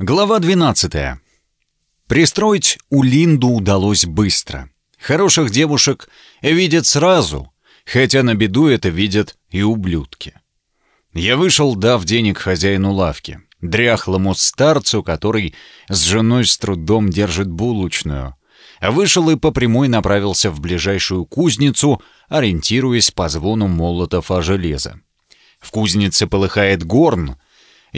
Глава 12. Пристроить Улинду удалось быстро. Хороших девушек видят сразу, хотя на беду это видят и ублюдки. Я вышел, дав денег хозяину лавки, дряхлому старцу, который с женой с трудом держит булочную. А вышел и по прямой направился в ближайшую кузницу, ориентируясь по звону молотов о железо. В кузнице полыхает горн,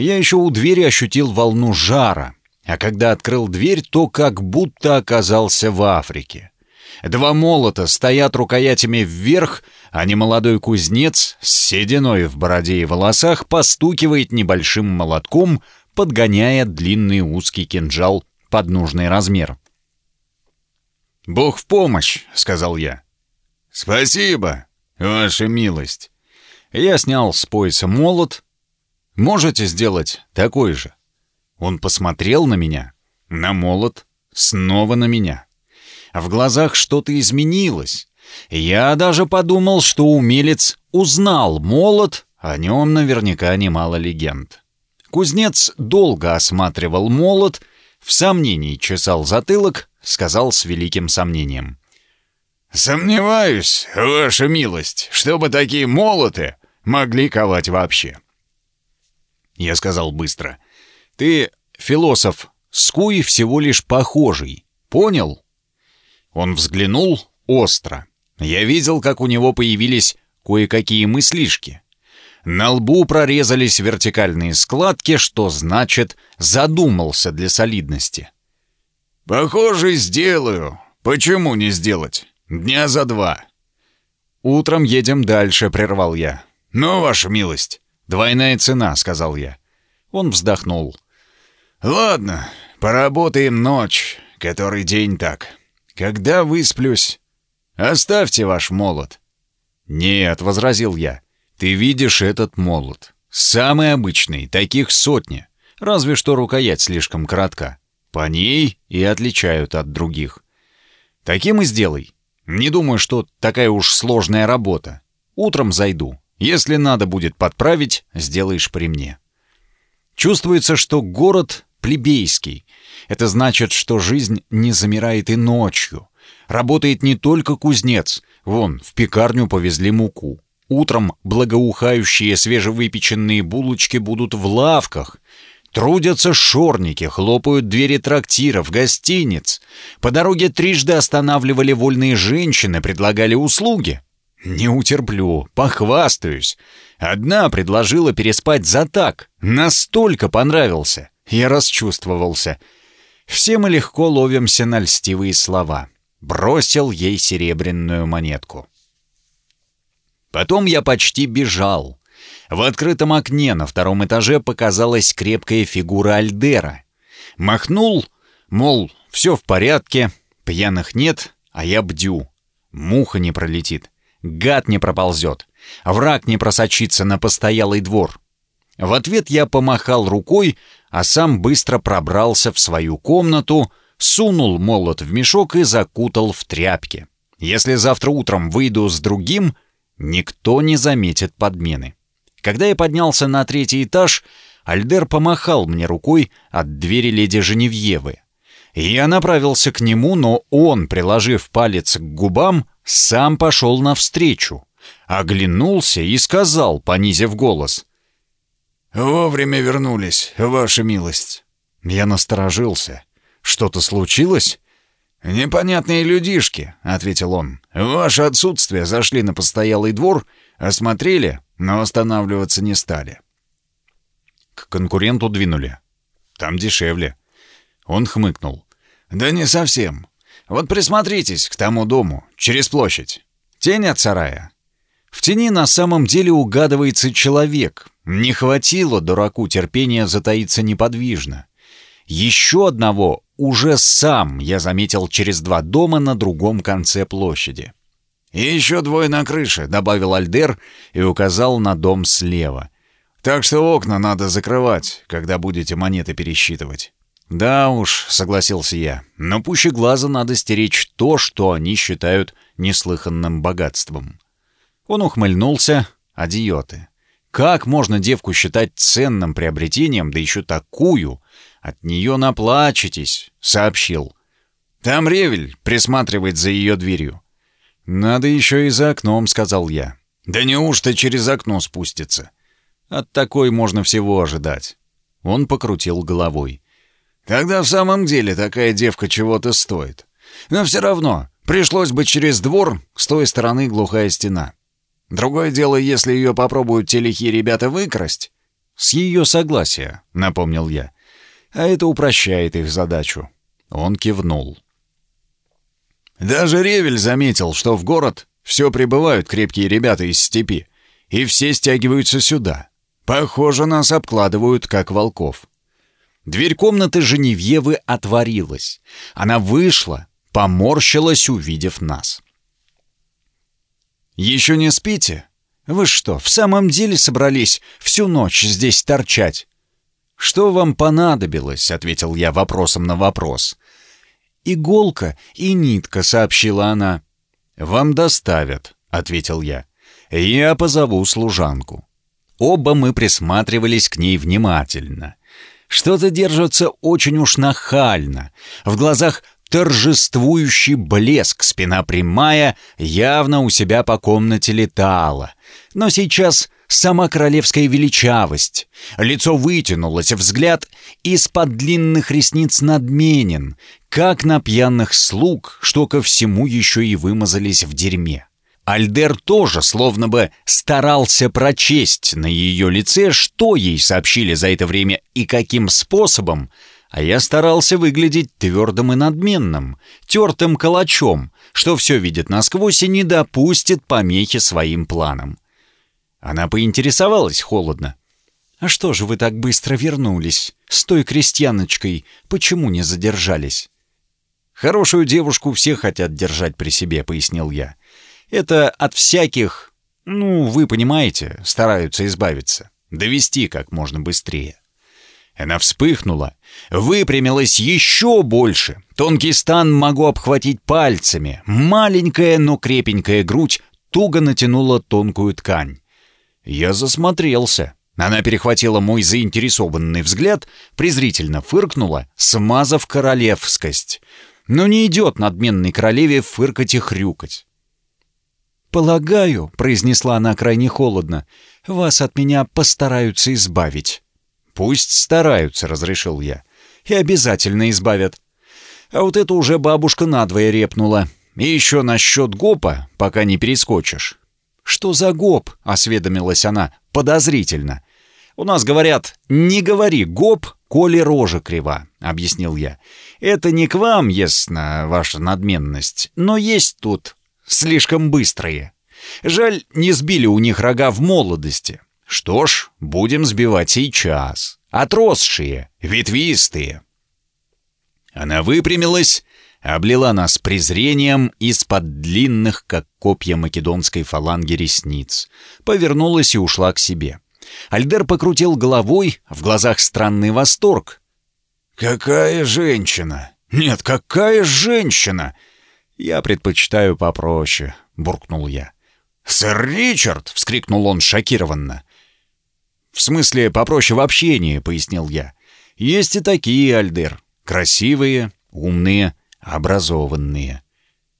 я еще у двери ощутил волну жара, а когда открыл дверь, то как будто оказался в Африке. Два молота стоят рукоятями вверх, а немолодой кузнец с сединой в бороде и волосах постукивает небольшим молотком, подгоняя длинный узкий кинжал под нужный размер. «Бог в помощь», — сказал я. «Спасибо, ваша милость». Я снял с пояса молот, Можете сделать такой же?» Он посмотрел на меня, на молот, снова на меня. В глазах что-то изменилось. Я даже подумал, что умелец узнал молот, о нем наверняка немало легенд. Кузнец долго осматривал молот, в сомнении чесал затылок, сказал с великим сомнением. «Сомневаюсь, ваша милость, чтобы такие молоты могли ковать вообще». Я сказал быстро. «Ты, философ, скуй всего лишь похожий. Понял?» Он взглянул остро. Я видел, как у него появились кое-какие мыслишки. На лбу прорезались вертикальные складки, что значит «задумался для солидности». «Похоже, сделаю. Почему не сделать? Дня за два». «Утром едем дальше», — прервал я. «Ну, ваша милость». «Двойная цена», — сказал я. Он вздохнул. «Ладно, поработаем ночь, который день так. Когда высплюсь, оставьте ваш молот». «Нет», — возразил я, — «ты видишь этот молот. Самый обычный, таких сотни. Разве что рукоять слишком коротка. По ней и отличают от других. Таким и сделай. Не думаю, что такая уж сложная работа. Утром зайду. Если надо будет подправить, сделаешь при мне. Чувствуется, что город плебейский. Это значит, что жизнь не замирает и ночью. Работает не только кузнец. Вон, в пекарню повезли муку. Утром благоухающие свежевыпеченные булочки будут в лавках. Трудятся шорники, хлопают двери трактиров, гостиниц. По дороге трижды останавливали вольные женщины, предлагали услуги. Не утерплю, похвастаюсь. Одна предложила переспать за так. Настолько понравился. Я расчувствовался. Все мы легко ловимся на льстивые слова. Бросил ей серебряную монетку. Потом я почти бежал. В открытом окне на втором этаже показалась крепкая фигура Альдера. Махнул, мол, все в порядке, пьяных нет, а я бдю. Муха не пролетит гад не проползет, враг не просочится на постоялый двор. В ответ я помахал рукой, а сам быстро пробрался в свою комнату, сунул молот в мешок и закутал в тряпки. Если завтра утром выйду с другим, никто не заметит подмены. Когда я поднялся на третий этаж, Альдер помахал мне рукой от двери леди Женевьевы. Я направился к нему, но он, приложив палец к губам, сам пошел навстречу, оглянулся и сказал, понизив голос. «Вовремя вернулись, ваша милость». Я насторожился. «Что-то случилось?» «Непонятные людишки», — ответил он. ваше отсутствие зашли на постоялый двор, осмотрели, но останавливаться не стали». «К конкуренту двинули. Там дешевле». Он хмыкнул. «Да не совсем. Вот присмотритесь к тому дому, через площадь. Тень от сарая. В тени на самом деле угадывается человек. Не хватило дураку терпения затаиться неподвижно. Еще одного уже сам я заметил через два дома на другом конце площади. «И еще двое на крыше», — добавил Альдер и указал на дом слева. «Так что окна надо закрывать, когда будете монеты пересчитывать». «Да уж», — согласился я, — «но пуще глаза надо стеречь то, что они считают неслыханным богатством». Он ухмыльнулся. «Адиоты. Как можно девку считать ценным приобретением, да еще такую? От нее наплачетесь», — сообщил. «Там Ревель присматривает за ее дверью». «Надо еще и за окном», — сказал я. «Да неужто через окно спустится?» «От такой можно всего ожидать». Он покрутил головой. «Тогда в самом деле такая девка чего-то стоит. Но все равно, пришлось бы через двор, с той стороны глухая стена. Другое дело, если ее попробуют те лихие ребята выкрасть». «С ее согласия», — напомнил я. «А это упрощает их задачу». Он кивнул. Даже Ревель заметил, что в город все прибывают крепкие ребята из степи, и все стягиваются сюда. Похоже, нас обкладывают, как волков. Дверь комнаты Женевьевы отворилась. Она вышла, поморщилась, увидев нас. «Еще не спите? Вы что, в самом деле собрались всю ночь здесь торчать?» «Что вам понадобилось?» — ответил я вопросом на вопрос иголка и нитка», — сообщила она. «Вам доставят», — ответил я. «Я позову служанку». Оба мы присматривались к ней внимательно. Что-то держится очень уж нахально. В глазах торжествующий блеск, спина прямая, явно у себя по комнате летала. Но сейчас сама королевская величавость. Лицо вытянулось, взгляд из-под длинных ресниц надменен, как на пьяных слуг, что ко всему еще и вымазались в дерьме. Альдер тоже словно бы старался прочесть на ее лице, что ей сообщили за это время и каким способом, а я старался выглядеть твердым и надменным, тертым калачом, что все видит насквозь и не допустит помехи своим планам. Она поинтересовалась холодно. «А что же вы так быстро вернулись? С той крестьяночкой почему не задержались?» «Хорошую девушку все хотят держать при себе», — пояснил я. «Это от всяких, ну, вы понимаете, стараются избавиться, довести как можно быстрее». Она вспыхнула, выпрямилась еще больше. Тонкий стан могу обхватить пальцами. Маленькая, но крепенькая грудь туго натянула тонкую ткань. Я засмотрелся. Она перехватила мой заинтересованный взгляд, презрительно фыркнула, смазав королевскость. Но не идет надменной королеве фыркать и хрюкать. «Полагаю», — произнесла она крайне холодно, — «вас от меня постараются избавить». «Пусть стараются», — разрешил я. «И обязательно избавят». А вот это уже бабушка надвое репнула. И еще насчет гопа, пока не перескочишь. «Что за гоп?» — осведомилась она подозрительно. «У нас говорят, не говори гоп, коли рожа крива», — объяснил я. «Это не к вам, ясно, ваша надменность, но есть тут слишком быстрые. Жаль, не сбили у них рога в молодости. Что ж, будем сбивать сейчас. Отросшие, ветвистые». Она выпрямилась облила нас презрением из-под длинных, как копья македонской фаланги ресниц, повернулась и ушла к себе. Альдер покрутил головой, в глазах странный восторг. «Какая женщина! Нет, какая женщина!» «Я предпочитаю попроще», — буркнул я. «Сэр Ричард!» — вскрикнул он шокированно. «В смысле, попроще в общении», — пояснил я. «Есть и такие, Альдер. Красивые, умные, образованные.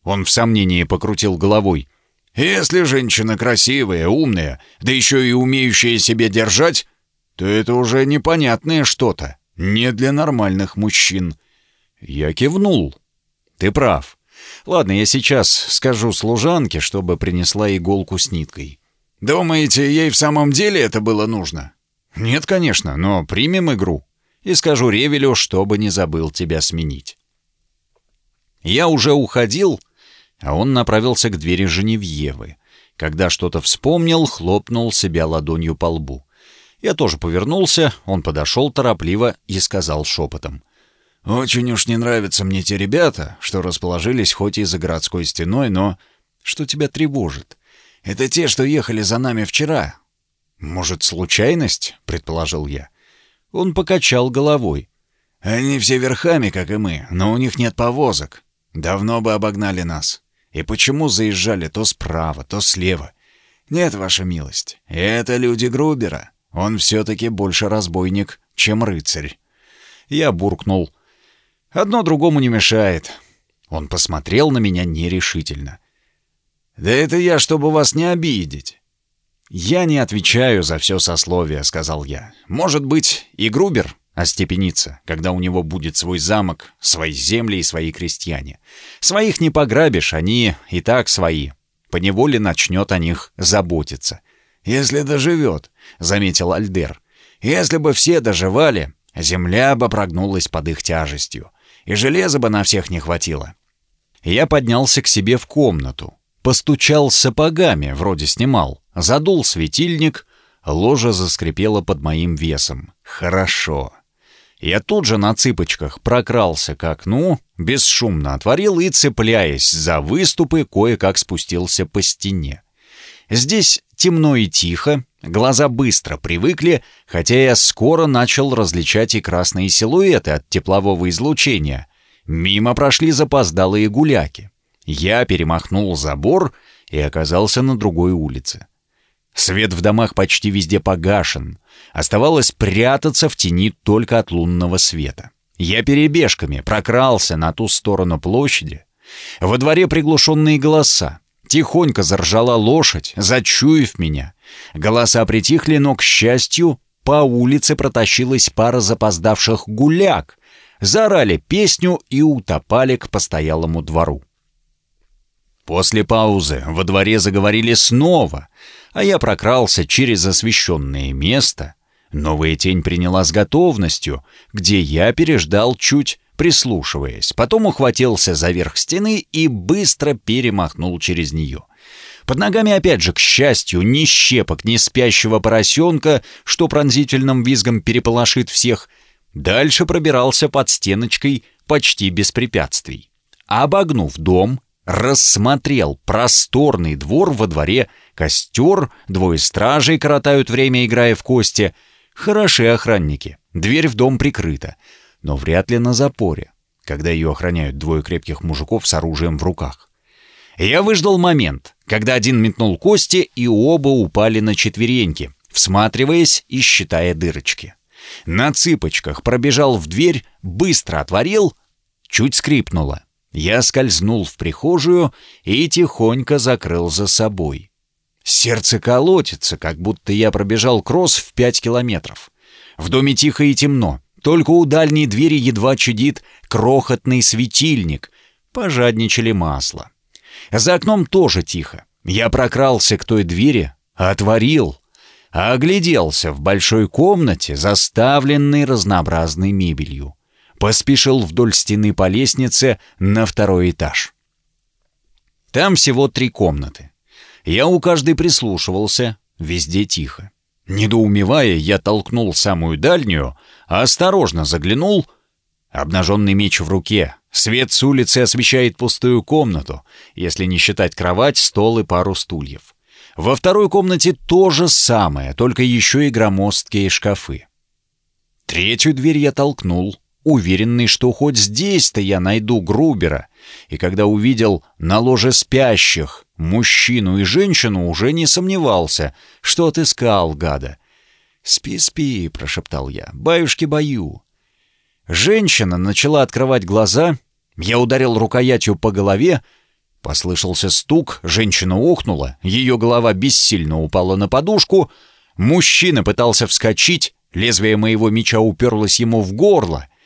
Он в сомнении покрутил головой. «Если женщина красивая, умная, да еще и умеющая себе держать, то это уже непонятное что-то, не для нормальных мужчин». Я кивнул. «Ты прав. Ладно, я сейчас скажу служанке, чтобы принесла иголку с ниткой». «Думаете, ей в самом деле это было нужно?» «Нет, конечно, но примем игру. И скажу Ревелю, чтобы не забыл тебя сменить». Я уже уходил, а он направился к двери Женевьевы. Когда что-то вспомнил, хлопнул себя ладонью по лбу. Я тоже повернулся, он подошел торопливо и сказал шепотом. «Очень уж не нравятся мне те ребята, что расположились хоть и за городской стеной, но... Что тебя тревожит? Это те, что ехали за нами вчера». «Может, случайность?» — предположил я. Он покачал головой. «Они все верхами, как и мы, но у них нет повозок. Давно бы обогнали нас. И почему заезжали то справа, то слева? Нет, ваша милость, это люди Грубера. Он все-таки больше разбойник, чем рыцарь. Я буркнул. «Одно другому не мешает». Он посмотрел на меня нерешительно. «Да это я, чтобы вас не обидеть». «Я не отвечаю за все сословие», — сказал я. «Может быть, и Грубер остепенится, когда у него будет свой замок, свои земли и свои крестьяне. Своих не пограбишь, они и так свои. Поневоле начнет о них заботиться. «Если доживет», — заметил Альдер. «Если бы все доживали, земля бы прогнулась под их тяжестью, и железа бы на всех не хватило». Я поднялся к себе в комнату, постучал сапогами, вроде снимал, задул светильник, ложа заскрипела под моим весом. «Хорошо». Я тут же на цыпочках прокрался к окну, бесшумно отворил и, цепляясь за выступы, кое-как спустился по стене. Здесь темно и тихо, глаза быстро привыкли, хотя я скоро начал различать и красные силуэты от теплового излучения. Мимо прошли запоздалые гуляки. Я перемахнул забор и оказался на другой улице. Свет в домах почти везде погашен. Оставалось прятаться в тени только от лунного света. Я перебежками прокрался на ту сторону площади. Во дворе приглушенные голоса. Тихонько заржала лошадь, зачуяв меня. Голоса притихли, но, к счастью, по улице протащилась пара запоздавших гуляк. Заорали песню и утопали к постоялому двору. После паузы во дворе заговорили снова, а я прокрался через освещенное место. Новая тень приняла с готовностью, где я переждал чуть, прислушиваясь. Потом ухватился за верх стены и быстро перемахнул через нее. Под ногами опять же, к счастью, ни щепок, ни спящего поросенка, что пронзительным визгом переполошит всех. Дальше пробирался под стеночкой почти без препятствий. Обогнув дом, рассмотрел просторный двор во дворе, костер, двое стражей коротают время, играя в кости. Хороши охранники, дверь в дом прикрыта, но вряд ли на запоре, когда ее охраняют двое крепких мужиков с оружием в руках. Я выждал момент, когда один метнул кости, и оба упали на четвереньки, всматриваясь и считая дырочки. На цыпочках пробежал в дверь, быстро отворил, чуть скрипнуло. Я скользнул в прихожую и тихонько закрыл за собой. Сердце колотится, как будто я пробежал кросс в пять километров. В доме тихо и темно, только у дальней двери едва чудит крохотный светильник. Пожадничали масло. За окном тоже тихо. Я прокрался к той двери, отворил, огляделся в большой комнате, заставленной разнообразной мебелью поспешил вдоль стены по лестнице на второй этаж. Там всего три комнаты. Я у каждой прислушивался, везде тихо. Недоумевая, я толкнул самую дальнюю, а осторожно заглянул. Обнаженный меч в руке. Свет с улицы освещает пустую комнату, если не считать кровать, стол и пару стульев. Во второй комнате то же самое, только еще и громоздкие шкафы. Третью дверь я толкнул уверенный, что хоть здесь-то я найду Грубера. И когда увидел на ложе спящих мужчину и женщину, уже не сомневался, что отыскал гада. «Спи, спи», — прошептал я, — «баюшки-баю». Женщина начала открывать глаза, я ударил рукоятью по голове, послышался стук, женщина охнула, ее голова бессильно упала на подушку, мужчина пытался вскочить, лезвие моего меча уперлось ему в горло —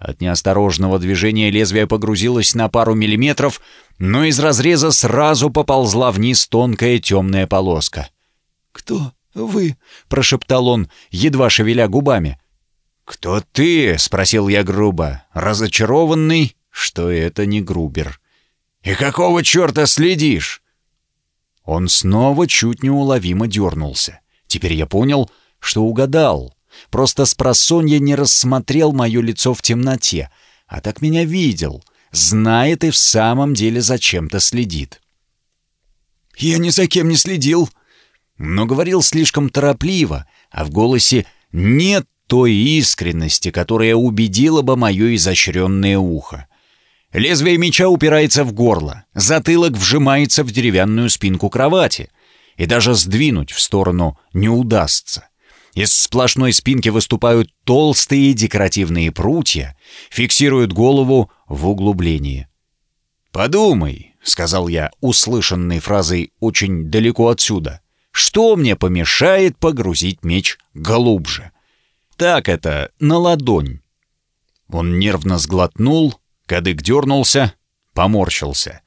от неосторожного движения лезвие погрузилось на пару миллиметров, но из разреза сразу поползла вниз тонкая темная полоска. «Кто вы?» — прошептал он, едва шевеля губами. «Кто ты?» — спросил я грубо, разочарованный, что это не Грубер. «И какого черта следишь?» Он снова чуть неуловимо дернулся. Теперь я понял, что угадал. Просто с просонья не рассмотрел мое лицо в темноте, а так меня видел, знает и в самом деле зачем-то следит. «Я ни за кем не следил», но говорил слишком торопливо, а в голосе нет той искренности, которая убедила бы мое изощренное ухо. Лезвие меча упирается в горло, затылок вжимается в деревянную спинку кровати, и даже сдвинуть в сторону не удастся. Из сплошной спинки выступают толстые декоративные прутья, фиксируют голову в углублении. «Подумай», — сказал я, услышанной фразой очень далеко отсюда, «что мне помешает погрузить меч глубже?» «Так это, на ладонь». Он нервно сглотнул, кадык дернулся, поморщился.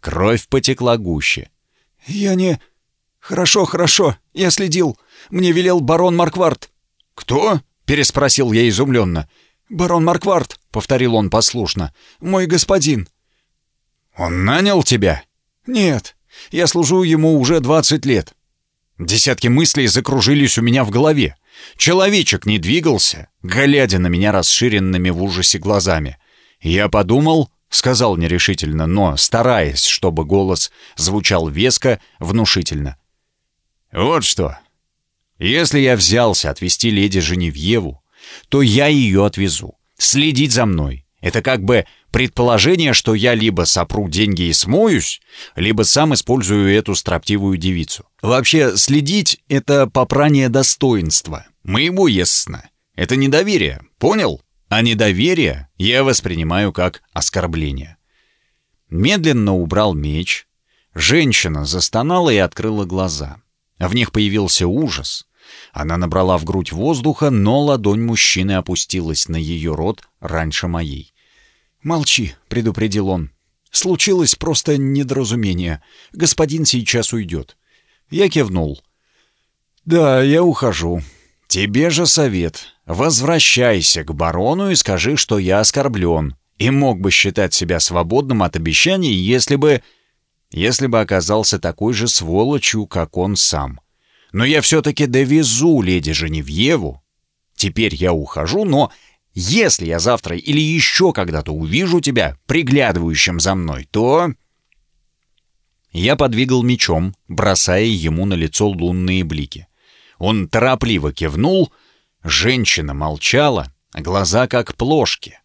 Кровь потекла гуще. «Я не...» «Хорошо, хорошо, я следил. Мне велел барон Марквард». «Кто?» — переспросил я изумленно. «Барон Марквард», — повторил он послушно. «Мой господин». «Он нанял тебя?» «Нет, я служу ему уже двадцать лет». Десятки мыслей закружились у меня в голове. Человечек не двигался, глядя на меня расширенными в ужасе глазами. Я подумал, сказал нерешительно, но стараясь, чтобы голос звучал веско, внушительно. «Вот что. Если я взялся отвезти леди Женевьеву, то я ее отвезу. Следить за мной. Это как бы предположение, что я либо сопру деньги и смоюсь, либо сам использую эту строптивую девицу. Вообще, следить — это попрание достоинства. Моего, ясно. Это недоверие, понял? А недоверие я воспринимаю как оскорбление. Медленно убрал меч. Женщина застонала и открыла глаза. В них появился ужас. Она набрала в грудь воздуха, но ладонь мужчины опустилась на ее рот раньше моей. «Молчи», — предупредил он. «Случилось просто недоразумение. Господин сейчас уйдет». Я кивнул. «Да, я ухожу. Тебе же совет. Возвращайся к барону и скажи, что я оскорблен, и мог бы считать себя свободным от обещаний, если бы если бы оказался такой же сволочью, как он сам. Но я все-таки довезу леди Женевьеву. Теперь я ухожу, но если я завтра или еще когда-то увижу тебя, приглядывающим за мной, то...» Я подвигал мечом, бросая ему на лицо лунные блики. Он торопливо кивнул, женщина молчала, глаза как плошки.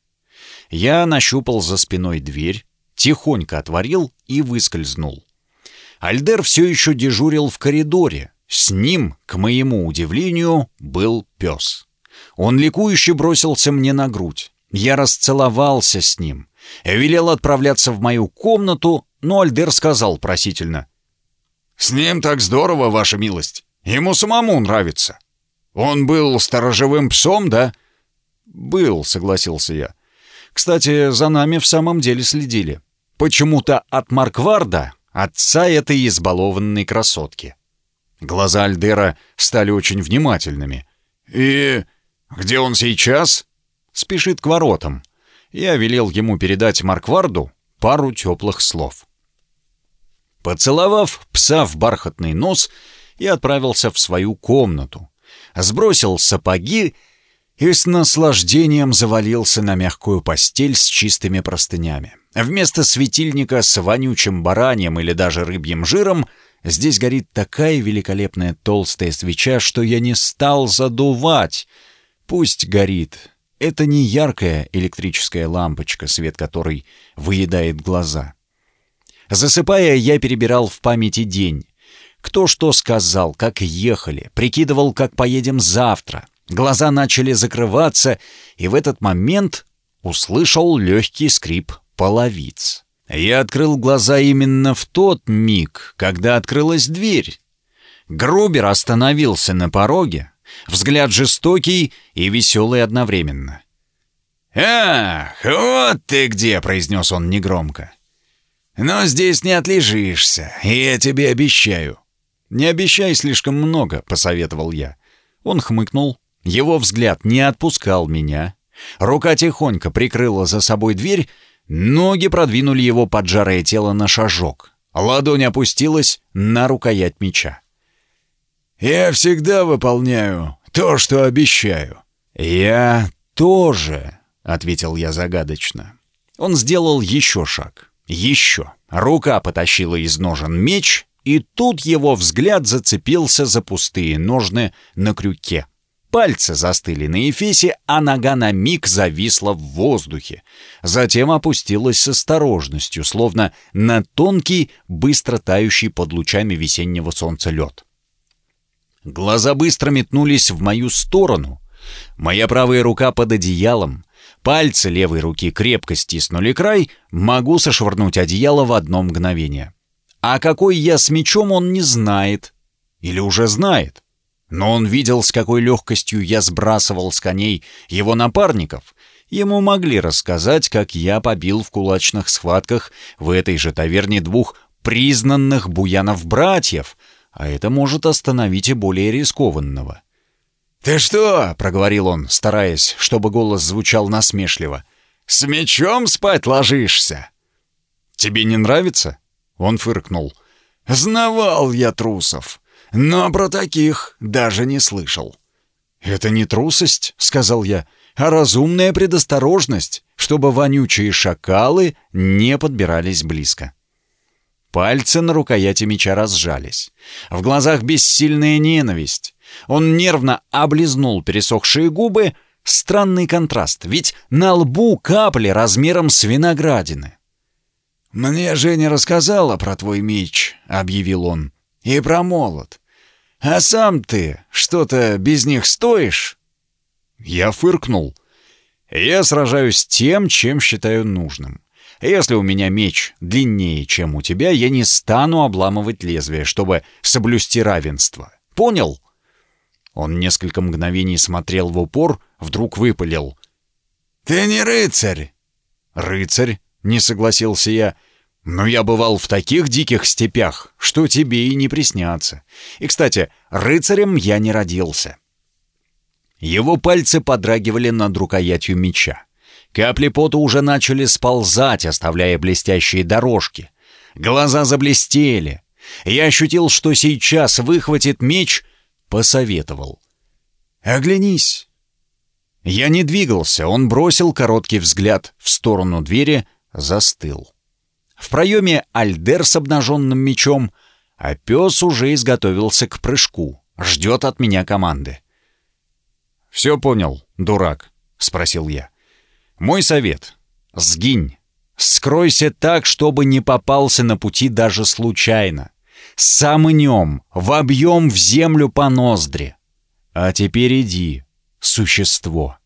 Я нащупал за спиной дверь, тихонько отворил и выскользнул. Альдер все еще дежурил в коридоре. С ним, к моему удивлению, был пес. Он ликующе бросился мне на грудь. Я расцеловался с ним. Велел отправляться в мою комнату, но Альдер сказал просительно. «С ним так здорово, ваша милость. Ему самому нравится. Он был сторожевым псом, да?» «Был», — согласился я. «Кстати, за нами в самом деле следили. Почему-то от Маркварда, отца этой избалованной красотки. Глаза Альдера стали очень внимательными. «И где он сейчас?» «Спешит к воротам. Я велел ему передать Маркварду пару теплых слов». Поцеловав пса в бархатный нос, я отправился в свою комнату. Сбросил сапоги и с наслаждением завалился на мягкую постель с чистыми простынями. Вместо светильника с вонючим бараньем или даже рыбьим жиром здесь горит такая великолепная толстая свеча, что я не стал задувать. Пусть горит. Это не яркая электрическая лампочка, свет которой выедает глаза. Засыпая, я перебирал в памяти день. Кто что сказал, как ехали, прикидывал, как поедем завтра. Глаза начали закрываться, и в этот момент услышал легкий скрип половиц. Я открыл глаза именно в тот миг, когда открылась дверь. Грубер остановился на пороге, взгляд жестокий и веселый одновременно. «Ах, вот ты где!» — произнес он негромко. «Но здесь не отлежишься, я тебе обещаю». «Не обещай слишком много», — посоветовал я. Он хмыкнул, его взгляд не отпускал меня. Рука тихонько прикрыла за собой дверь, ноги продвинули его поджарое тело на шажок. Ладонь опустилась на рукоять меча. «Я всегда выполняю то, что обещаю». «Я тоже», — ответил я загадочно. Он сделал еще шаг. Еще. Рука потащила из ножен меч, и тут его взгляд зацепился за пустые ножны на крюке. Пальцы застыли на эфесе, а нога на миг зависла в воздухе. Затем опустилась с осторожностью, словно на тонкий, быстро тающий под лучами весеннего солнца лед. Глаза быстро метнулись в мою сторону. Моя правая рука под одеялом, пальцы левой руки крепко стиснули край, могу сошвырнуть одеяло в одно мгновение. А какой я с мечом, он не знает. Или уже знает. Но он видел, с какой легкостью я сбрасывал с коней его напарников. Ему могли рассказать, как я побил в кулачных схватках в этой же таверне двух признанных буянов-братьев, а это может остановить и более рискованного. «Ты что?» — проговорил он, стараясь, чтобы голос звучал насмешливо. «С мечом спать ложишься?» «Тебе не нравится?» — он фыркнул. «Знавал я трусов, но про таких даже не слышал». «Это не трусость», — сказал я, — «а разумная предосторожность, чтобы вонючие шакалы не подбирались близко». Пальцы на рукояти меча разжались. В глазах бессильная ненависть. Он нервно облизнул пересохшие губы. Странный контраст, ведь на лбу капли размером с виноградины. «Мне Женя рассказала про твой меч», — объявил он, — «и про молот. А сам ты что-то без них стоишь?» Я фыркнул. «Я сражаюсь тем, чем считаю нужным. Если у меня меч длиннее, чем у тебя, я не стану обламывать лезвие, чтобы соблюсти равенство. Понял?» Он несколько мгновений смотрел в упор, вдруг выпалил. «Ты не рыцарь!» «Рыцарь?» — не согласился я. «Но я бывал в таких диких степях, что тебе и не приснятся. И, кстати, рыцарем я не родился». Его пальцы подрагивали над рукоятью меча. Капли пота уже начали сползать, оставляя блестящие дорожки. Глаза заблестели. Я ощутил, что сейчас выхватит меч, посоветовал. «Оглянись». Я не двигался, он бросил короткий взгляд в сторону двери, застыл. В проеме Альдер с обнаженным мечом, а пес уже изготовился к прыжку, ждет от меня команды. «Все понял, дурак?» — спросил я. Мой совет — сгинь. Скройся так, чтобы не попался на пути даже случайно. Самынем, вобьем в землю по ноздри. А теперь иди, существо.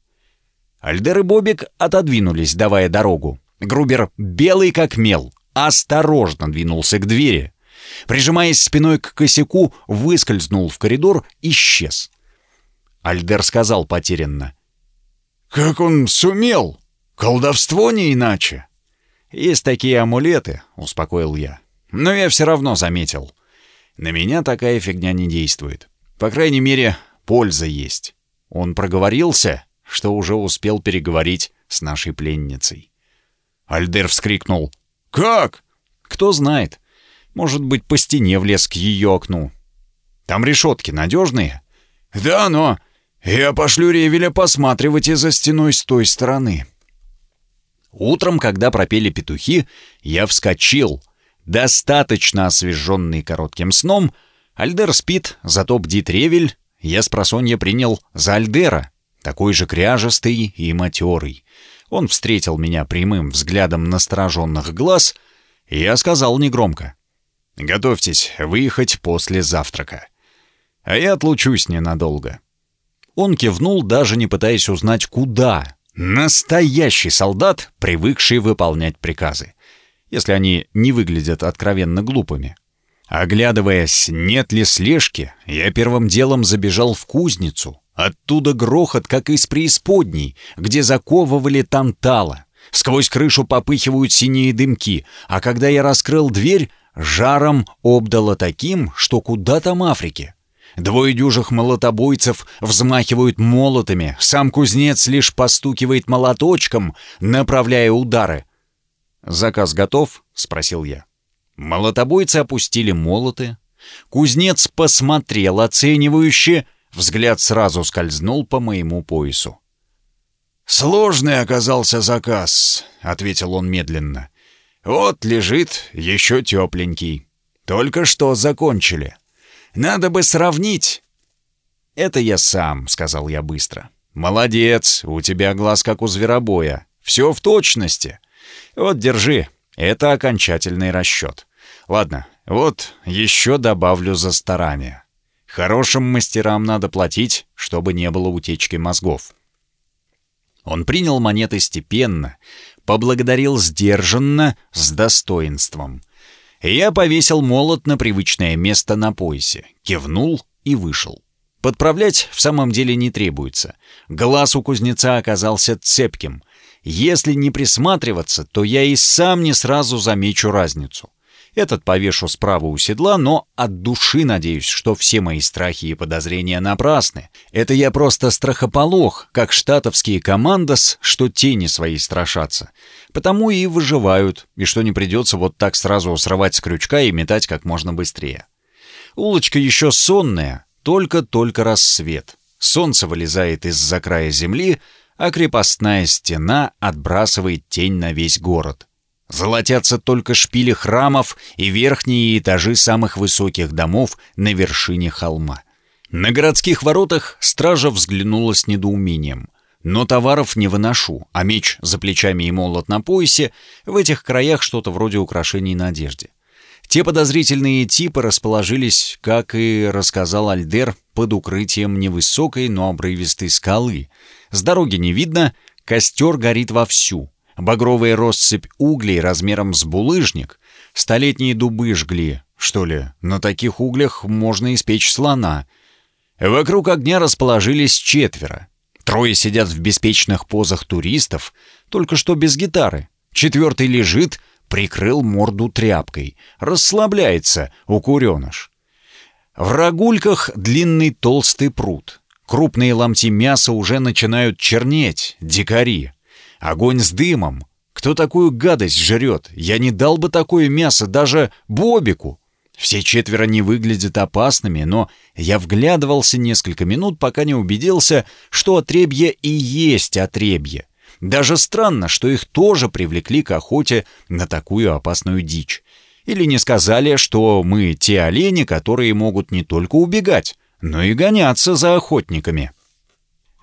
Альдер и Бобик отодвинулись, давая дорогу. Грубер, белый как мел, осторожно двинулся к двери. Прижимаясь спиной к косяку, выскользнул в коридор, исчез. Альдер сказал потерянно. «Как он сумел?» «Колдовство не иначе». «Есть такие амулеты», — успокоил я. «Но я все равно заметил. На меня такая фигня не действует. По крайней мере, польза есть. Он проговорился, что уже успел переговорить с нашей пленницей». Альдер вскрикнул. «Как?» «Кто знает. Может быть, по стене влез к ее окну. Там решетки надежные?» «Да, но я пошлю Ревеля посматривать и за стеной с той стороны». Утром, когда пропели петухи, я вскочил. Достаточно освеженный коротким сном. Альдер спит, зато бдит ревель. Я с просонья принял за Альдера, такой же кряжестый и матерый. Он встретил меня прямым взглядом настороженных глаз, и я сказал негромко. «Готовьтесь выехать после завтрака. А я отлучусь ненадолго». Он кивнул, даже не пытаясь узнать, куда, Настоящий солдат, привыкший выполнять приказы, если они не выглядят откровенно глупыми. Оглядываясь, нет ли слежки, я первым делом забежал в кузницу. Оттуда грохот, как из преисподней, где заковывали тантала. Сквозь крышу попыхивают синие дымки, а когда я раскрыл дверь, жаром обдало таким, что куда там Африке. Двое дюжих молотобойцев взмахивают молотами, сам кузнец лишь постукивает молоточком, направляя удары. «Заказ готов?» — спросил я. Молотобойцы опустили молоты. Кузнец посмотрел оценивающе, взгляд сразу скользнул по моему поясу. «Сложный оказался заказ», — ответил он медленно. «Вот лежит, еще тепленький. Только что закончили». Надо бы сравнить». «Это я сам», — сказал я быстро. «Молодец, у тебя глаз как у зверобоя. Все в точности. Вот, держи, это окончательный расчет. Ладно, вот еще добавлю за старание. Хорошим мастерам надо платить, чтобы не было утечки мозгов. Он принял монеты степенно, поблагодарил сдержанно, с достоинством. Я повесил молот на привычное место на поясе, кивнул и вышел. Подправлять в самом деле не требуется. Глаз у кузнеца оказался цепким. Если не присматриваться, то я и сам не сразу замечу разницу. Этот повешу справа у седла, но от души надеюсь, что все мои страхи и подозрения напрасны. Это я просто страхополох, как штатовские командос, что тени свои страшатся. Потому и выживают, и что не придется вот так сразу срывать с крючка и метать как можно быстрее. Улочка еще сонная, только-только рассвет. Солнце вылезает из-за края земли, а крепостная стена отбрасывает тень на весь город. Золотятся только шпили храмов и верхние этажи самых высоких домов на вершине холма. На городских воротах стража взглянула с недоумением. Но товаров не выношу, а меч за плечами и молот на поясе в этих краях что-то вроде украшений на одежде. Те подозрительные типы расположились, как и рассказал Альдер, под укрытием невысокой, но обрывистой скалы. С дороги не видно, костер горит вовсю, Багровая россыпь углей размером с булыжник. Столетние дубы жгли, что ли. На таких углях можно испечь слона. Вокруг огня расположились четверо. Трое сидят в беспечных позах туристов, только что без гитары. Четвертый лежит, прикрыл морду тряпкой. Расслабляется, укуреныш. В рогульках длинный толстый пруд. Крупные ломти мяса уже начинают чернеть, дикари. Огонь с дымом. Кто такую гадость жрет? Я не дал бы такое мясо даже Бобику. Все четверо не выглядят опасными, но я вглядывался несколько минут, пока не убедился, что отребье и есть отребье. Даже странно, что их тоже привлекли к охоте на такую опасную дичь. Или не сказали, что мы те олени, которые могут не только убегать, но и гоняться за охотниками.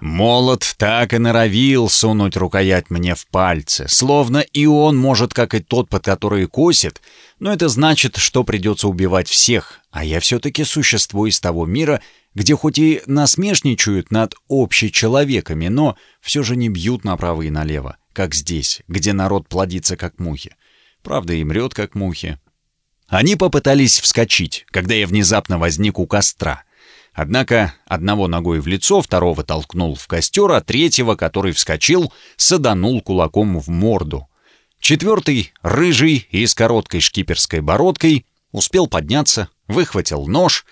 Молот так и норовил сунуть рукоять мне в пальцы, словно и он может, как и тот, под который косит, но это значит, что придется убивать всех, а я все-таки существо из того мира, где хоть и насмешничают над общечеловеками, но все же не бьют направо и налево, как здесь, где народ плодится как мухи. Правда, и мрет как мухи. Они попытались вскочить, когда я внезапно возник у костра — Однако одного ногой в лицо, второго толкнул в костер, а третьего, который вскочил, саданул кулаком в морду. Четвертый, рыжий и с короткой шкиперской бородкой, успел подняться, выхватил нож.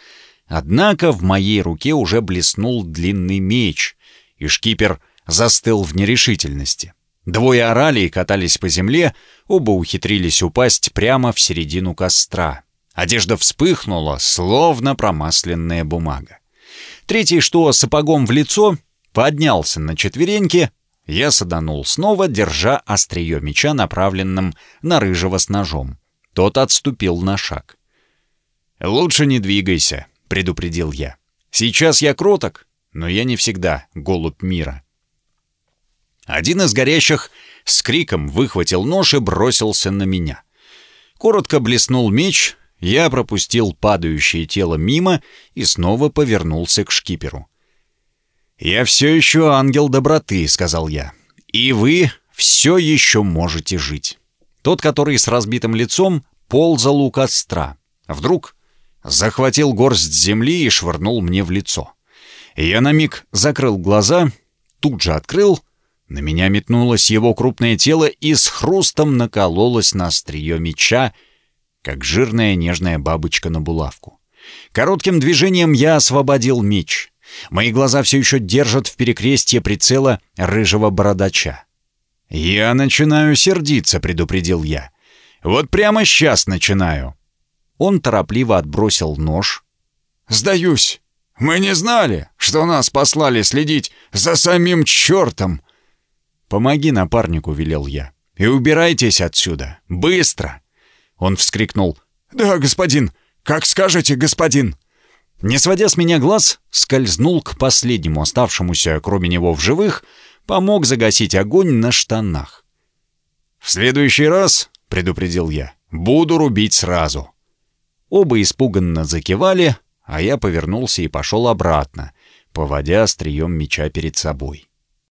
Однако в моей руке уже блеснул длинный меч, и шкипер застыл в нерешительности. Двое орали и катались по земле, оба ухитрились упасть прямо в середину костра. Одежда вспыхнула, словно промасленная бумага. Третий, что сапогом в лицо, поднялся на четвереньки. Я саданул снова, держа острие меча, направленным на рыжего с ножом. Тот отступил на шаг. «Лучше не двигайся», — предупредил я. «Сейчас я кроток, но я не всегда голубь мира». Один из горящих с криком выхватил нож и бросился на меня. Коротко блеснул меч, я пропустил падающее тело мимо и снова повернулся к шкиперу. «Я все еще ангел доброты», — сказал я. «И вы все еще можете жить». Тот, который с разбитым лицом, ползал у костра. Вдруг захватил горсть земли и швырнул мне в лицо. Я на миг закрыл глаза, тут же открыл. На меня метнулось его крупное тело и с хрустом накололось на острие меча, как жирная нежная бабочка на булавку. Коротким движением я освободил меч. Мои глаза все еще держат в перекрестье прицела рыжего бородача. «Я начинаю сердиться», — предупредил я. «Вот прямо сейчас начинаю». Он торопливо отбросил нож. «Сдаюсь. Мы не знали, что нас послали следить за самим чертом». «Помоги напарнику», — велел я. «И убирайтесь отсюда. Быстро!» Он вскрикнул. «Да, господин! Как скажете, господин!» Не сводя с меня глаз, скользнул к последнему оставшемуся, кроме него в живых, помог загасить огонь на штанах. «В следующий раз», — предупредил я, — «буду рубить сразу». Оба испуганно закивали, а я повернулся и пошел обратно, поводя острием меча перед собой.